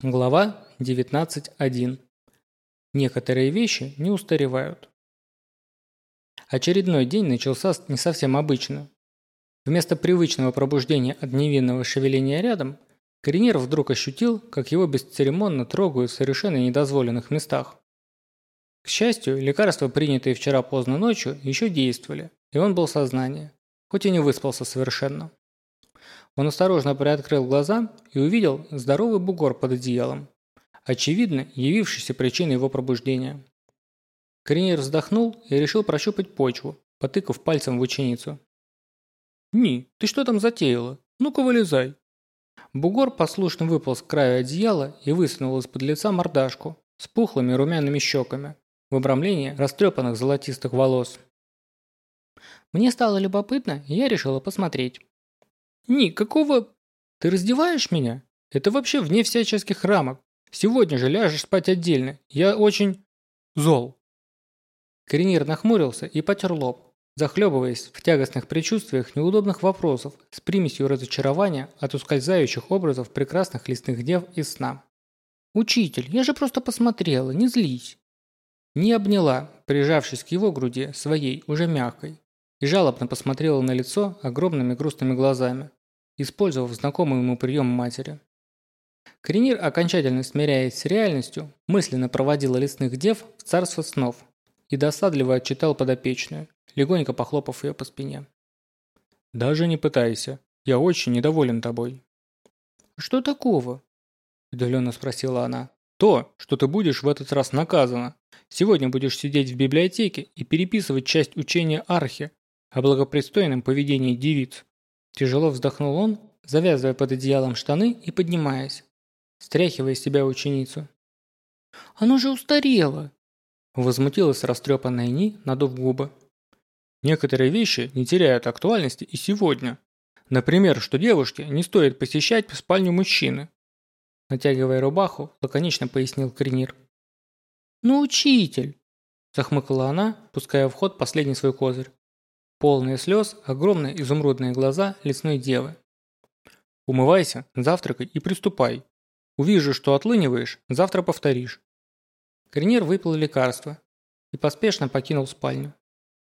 Глава 19.1. Некоторые вещи не устаревают. Очередной день начался не совсем обычно. Вместо привычного пробуждения от невинного шевеления рядом, Коренер вдруг ощутил, как его бесцеремонно трогают в совершенно недозволенных местах. К счастью, лекарства, принятые вчера поздно ночью, еще действовали, и он был в сознании, хоть и не выспался совершенно. Он осторожно приоткрыл глаза и увидел здоровый бугор под одеялом, очевидно, явившийся причиной его пробуждения. Коренер вздохнул и решил прощупать почву, потыкав пальцем в ученицу. «Ни, ты что там затеяла? Ну-ка вылезай!» Бугор послушно выпал с краю одеяла и высунул из-под лица мордашку с пухлыми румяными щеками в обрамлении растрепанных золотистых волос. Мне стало любопытно, и я решила посмотреть. «Ник, какого... Ты раздеваешь меня? Это вообще вне всяческих рамок. Сегодня же ляжешь спать отдельно. Я очень... зол». Коренир нахмурился и потер лоб, захлебываясь в тягостных предчувствиях неудобных вопросов с примесью разочарования от ускользающих образов прекрасных лесных дев из сна. «Учитель, я же просто посмотрела, не злись». Не обняла, прижавшись к его груди своей, уже мягкой, и жалобно посмотрела на лицо огромными грустными глазами использовав знакомый ему прием матери. Кренир, окончательно смиряясь с реальностью, мысленно проводил лесных дев в царство снов и досадливо отчитал подопечную, легонько похлопав ее по спине. «Даже не пытайся. Я очень недоволен тобой». «Что такого?» – удивленно спросила она. «То, что ты будешь в этот раз наказана. Сегодня будешь сидеть в библиотеке и переписывать часть учения Архи о благопристойном поведении девиц. Тяжело вздохнул он, завязывая под одеялом штаны и поднимаясь, стряхивая с себя ученицу. «Оно же устарело!» Возмутилась растрепанная Ни, надув губы. «Некоторые вещи не теряют актуальности и сегодня. Например, что девушке не стоит посещать спальню мужчины». Натягивая рубаху, лаконично пояснил Кринир. «Ну, учитель!» Захмыкала она, пуская в ход последний свой козырь. Полные слез, огромные изумрудные глаза лесной девы. Умывайся, завтракай и приступай. Увижу, что отлыниваешь, завтра повторишь. Корнир выпил лекарство и поспешно покинул спальню.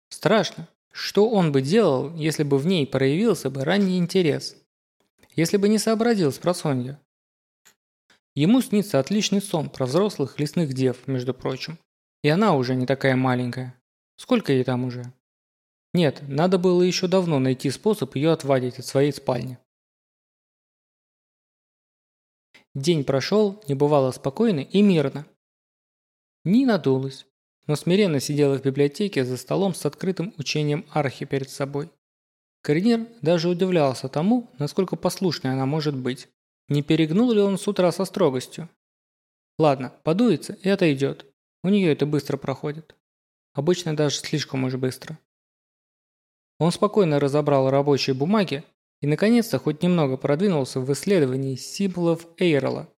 Страшно, что он бы делал, если бы в ней проявился бы ранний интерес? Если бы не сообразил с просонья? Ему снится отличный сон про взрослых лесных дев, между прочим. И она уже не такая маленькая. Сколько ей там уже? Нет, надо было еще давно найти способ ее отвадить от своей спальни. День прошел, не бывало спокойно и мирно. Ни надулась, но смиренно сидела в библиотеке за столом с открытым учением архи перед собой. Коренир даже удивлялся тому, насколько послушной она может быть. Не перегнул ли он с утра со строгостью? Ладно, подуется и отойдет. У нее это быстро проходит. Обычно даже слишком уж быстро. Он спокойно разобрал рабочие бумаги и, наконец-то, хоть немного продвинулся в исследовании символов Эйрола,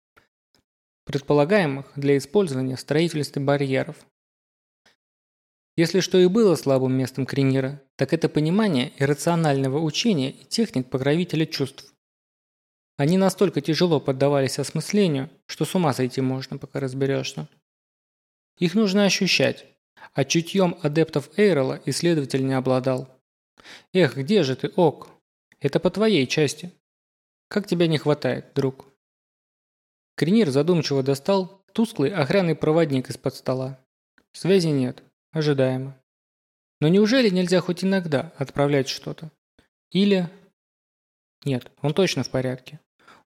предполагаемых для использования в строительстве барьеров. Если что и было слабым местом Кринера, так это понимание иррационального учения и техник покровителя чувств. Они настолько тяжело поддавались осмыслению, что с ума сойти можно, пока разберешься. Их нужно ощущать, а чутьем адептов Эйрола исследователь не обладал. Эх, где же ты, Ок? Это по твоей части. Как тебя не хватает, друг? Кринир задумчиво достал тусклый охранный проводник из-под стола. Связи нет. Ожидаемо. Но неужели нельзя хоть иногда отправлять что-то? Или... Нет, он точно в порядке.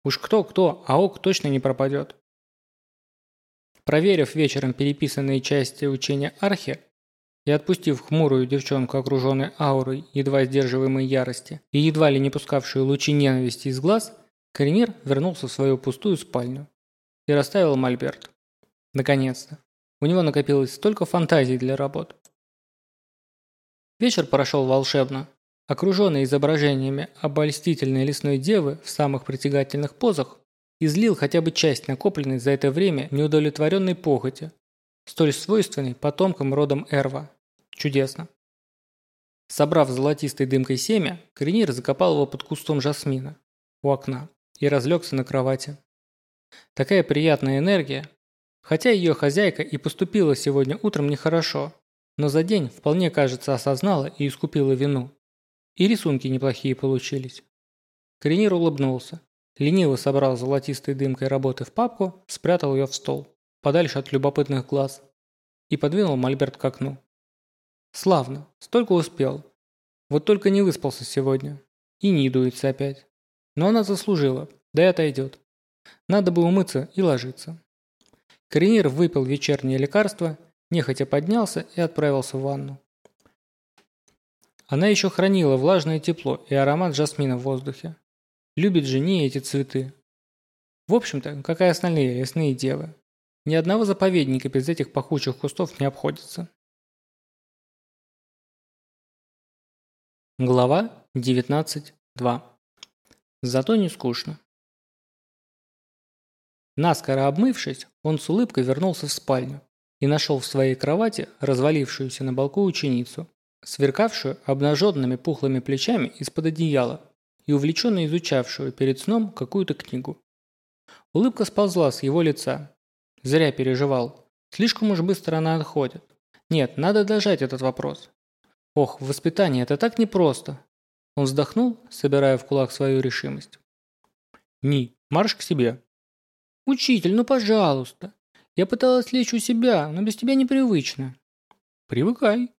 Уж кто-кто, а ок точно не пропадет. Проверив вечером переписанные части учения Архи, и отпустив хмурую девчонку, окруженной аурой едва сдерживаемой ярости и едва ли не пускавшую лучи ненависти из глаз, Коренир вернулся в свою пустую спальню и расставил мольберт. Наконец-то. У него накопилось столько фантазий для работ. Вечер прошел волшебно. Окруженный изображениями обольстительной лесной девы в самых притягательных позах, излил хотя бы часть накопленной за это время неудовлетворенной похоти, столь свойственной потомкам родом Эрва. Чудесно. Собрав золотистой дымкой семя, Коренир закопал его под кустом жасмина у окна и разлегся на кровати. Такая приятная энергия. Хотя ее хозяйка и поступила сегодня утром нехорошо, но за день вполне, кажется, осознала и искупила вину. И рисунки неплохие получились. Коренир улыбнулся. Лениво собрал золотистой дымкой работы в папку, спрятал ее в стол, подальше от любопытных глаз, и подвинул мольберт к окну. Славно, столько успел. Вот только не выспался сегодня. И не дуется опять. Но она заслужила, да и отойдет. Надо бы умыться и ложиться. Коренир выпил вечернее лекарство, нехотя поднялся и отправился в ванну. Она еще хранила влажное тепло и аромат жасмина в воздухе. Любит же эти цветы. В общем-то, как и остальные лесные девы. Ни одного заповедника без этих пахучих кустов не обходится. Глава 19.2. Зато не скучно. Наскоро обмывшись, он с улыбкой вернулся в спальню и нашел в своей кровати развалившуюся на балку ученицу, сверкавшую обнаженными пухлыми плечами из-под одеяла и увлеченно изучавшую перед сном какую-то книгу. Улыбка сползла с его лица. Зря переживал. Слишком уж быстро она отходит. Нет, надо дожать этот вопрос. Ох, воспитание это так непросто. Он вздохнул, собирая в кулак свою решимость. Ни, марш к себе. Учитель, ну пожалуйста. Я пыталась лечь у себя, но без тебя непривычно. Привыкай,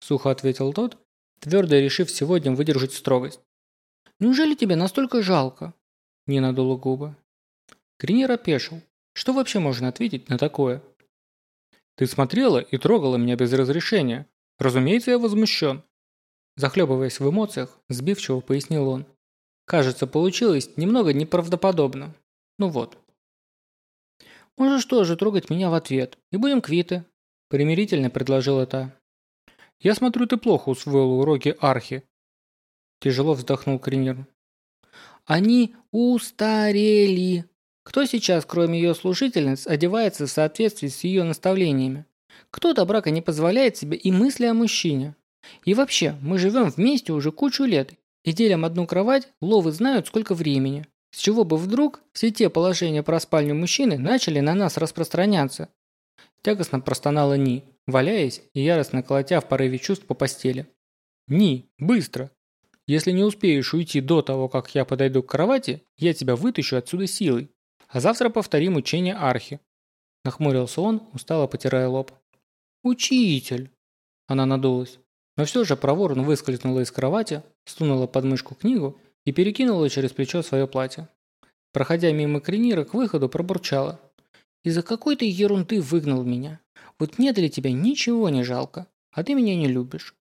сухо ответил тот, твердо решив сегодня выдержать строгость. Неужели тебе настолько жалко? Не надула губы. Кринер опешил. Что вообще можно ответить на такое? Ты смотрела и трогала меня без разрешения. Разумеется, я возмущен. Захлебываясь в эмоциях, сбивчиво пояснил он. Кажется, получилось немного неправдоподобно. Ну вот. Можешь тоже трогать меня в ответ, и будем квиты. Примирительно предложила та. Я смотрю, ты плохо усвоил уроки архи. Тяжело вздохнул Кринер. Они устарели. Кто сейчас, кроме ее служительниц, одевается в соответствии с ее наставлениями? Кто до брака не позволяет себе и мысли о мужчине? И вообще, мы живем вместе уже кучу лет и делим одну кровать, ловы знают сколько времени. С чего бы вдруг все те положения про спальню мужчины начали на нас распространяться? Тягостно простонала Ни, валяясь и яростно колотя в порыве чувств по постели. «Ни, быстро! Если не успеешь уйти до того, как я подойду к кровати, я тебя вытащу отсюда силой. А завтра повторим учение архи». Нахмурился он, устало потирая лоб. «Учитель!» Она надулась. Но все же проворно выскользнула из кровати, сунула под мышку книгу и перекинула через плечо свое платье. Проходя мимо Кренира к выходу, пробурчала. «Из-за какой то ерунды выгнал меня. Вот мне для тебя ничего не жалко, а ты меня не любишь».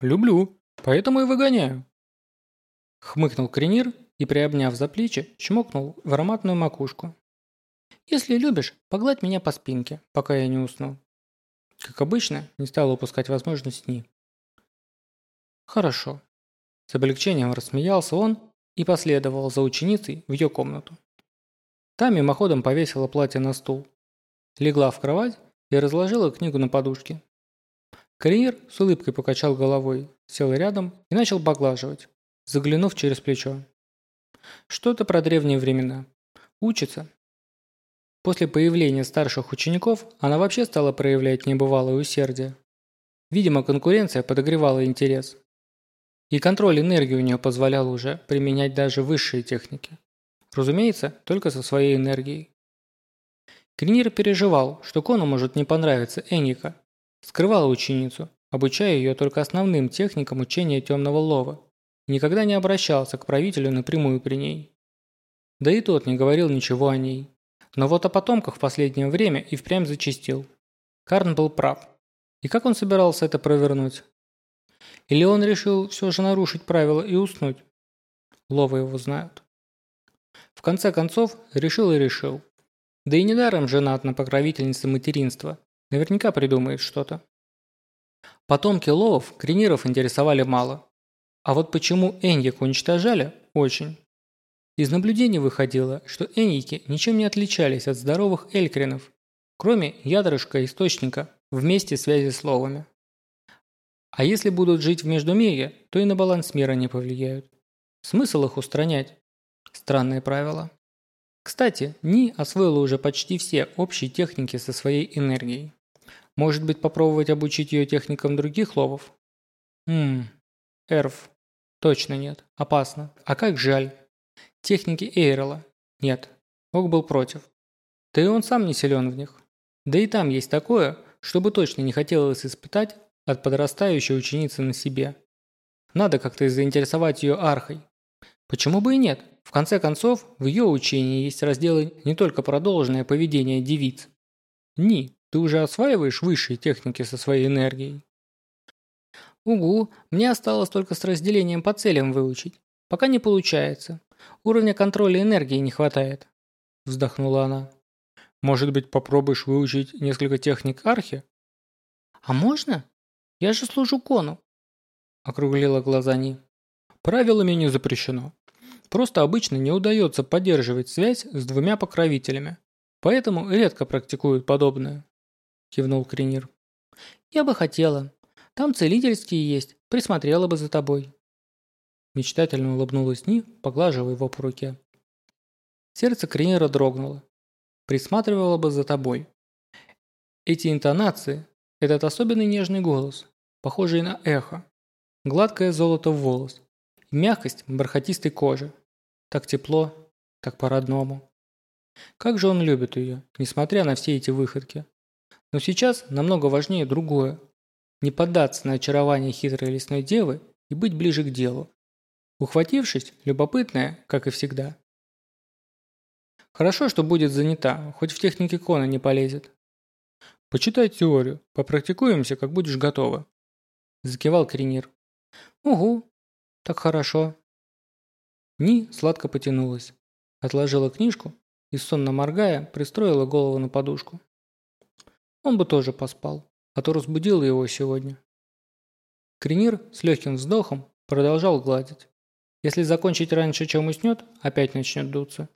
«Люблю, поэтому и выгоняю». Хмыкнул Кренир и, приобняв за плечи, чмокнул в ароматную макушку. «Если любишь, погладь меня по спинке, пока я не усну». Как обычно, не стала упускать возможность Ни. «Хорошо». С облегчением рассмеялся он и последовал за ученицей в ее комнату. Та мимоходом повесила платье на стул, легла в кровать и разложила книгу на подушке. Карьер с улыбкой покачал головой, сел рядом и начал поглаживать, заглянув через плечо. Что-то про древние времена. Учится, После появления старших учеников она вообще стала проявлять небывалое усердие. Видимо, конкуренция подогревала интерес. И контроль энергии у нее позволял уже применять даже высшие техники. Разумеется, только со своей энергией. Кринир переживал, что Кону может не понравиться Эника. Скрывал ученицу, обучая ее только основным техникам учения темного лова. Никогда не обращался к правителю напрямую при ней. Да и тот не говорил ничего о ней. Но вот о потомках в последнее время и впрямь зачастил. Карн был прав. И как он собирался это провернуть? Или он решил все же нарушить правила и уснуть? Ловы его знают. В конце концов, решил и решил. Да и недаром женат на покровительнице материнства. Наверняка придумает что-то. Потомки ловов крениров интересовали мало. А вот почему Эньяк уничтожали – очень. Из наблюдений выходило, что эники ничем не отличались от здоровых элькринов, кроме ядрышка источника в месте связи словами. А если будут жить в Междумирье, то и на баланс мира не повлияют. Смысл их устранять? Странные правила. Кстати, Ни освоила уже почти все общие техники со своей энергией. Может быть, попробовать обучить ее техникам других ловов? Ммм, Эрф. Точно нет. Опасно. А как жаль. Техники Эйрела. Нет. Ок был против. Да и он сам не силен в них. Да и там есть такое, чтобы точно не хотелось испытать от подрастающей ученицы на себе. Надо как-то заинтересовать ее архой. Почему бы и нет? В конце концов, в ее учении есть разделы не только продолженное поведение девиц. Ни, ты уже осваиваешь высшие техники со своей энергией? Угу, мне осталось только с разделением по целям выучить. Пока не получается. Уровня контроля энергии не хватает. Вздохнула она. Может быть, попробуешь выучить несколько техник архи? А можно? Я же служу кону. Округлила глаза Ни. Правилами не запрещено. Просто обычно не удается поддерживать связь с двумя покровителями. Поэтому редко практикуют подобное. Кивнул Кринир. Я бы хотела. Там целительские есть. Присмотрела бы за тобой. Мечтательно улыбнулась Ни, поглаживая его по руке. Сердце Кринера дрогнуло. Присматривала бы за тобой. Эти интонации, этот особенный нежный голос, похожий на эхо, гладкое золото в волос, мягкость бархатистой кожи. Так тепло, так по-родному. Как же он любит ее, несмотря на все эти выходки. Но сейчас намного важнее другое. Не поддаться на очарование хитрой лесной девы и быть ближе к делу. Ухватившись, любопытная, как и всегда. Хорошо, что будет занята, хоть в технике кона не полезет. Почитай теорию, попрактикуемся, как будешь готова. Закивал Кринир. Угу, так хорошо. Ни сладко потянулась, отложила книжку и, сонно моргая, пристроила голову на подушку. Он бы тоже поспал, а то разбудил его сегодня. Кринир с легким вздохом продолжал гладить. Если закончить раньше, чем уснет, опять начнет дуться.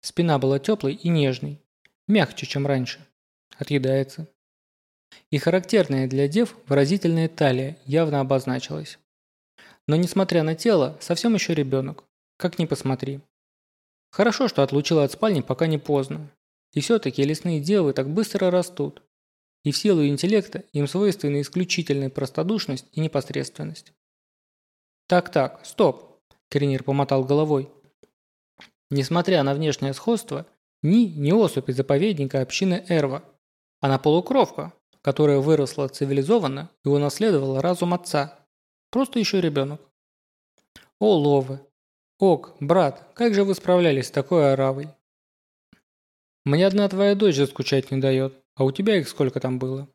Спина была теплой и нежной, мягче, чем раньше. Отъедается. И характерная для дев выразительная талия явно обозначилась. Но несмотря на тело, совсем еще ребенок. Как ни посмотри. Хорошо, что отлучила от спальни, пока не поздно. И все-таки лесные девы так быстро растут. И в силу интеллекта им свойственна исключительная простодушность и непосредственность. «Так-так, стоп!» – Кринер помотал головой. Несмотря на внешнее сходство, Ни не особь из заповедника общины Эрва. Она полукровка, которая выросла цивилизованно и унаследовала разум отца, Просто еще ребенок. О, Ловы. Ок, брат, как же вы справлялись с такой оравой? Мне одна твоя дочь заскучать не дает, а у тебя их сколько там было?